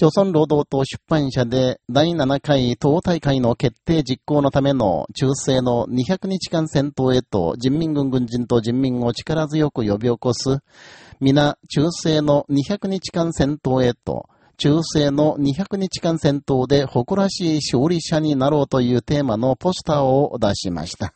朝鮮労働党出版社で第7回党大会の決定実行のための中世の200日間戦闘へと人民軍軍人と人民を力強く呼び起こす、皆中世の200日間戦闘へと、中世の200日間戦闘で誇らしい勝利者になろうというテーマのポスターを出しました。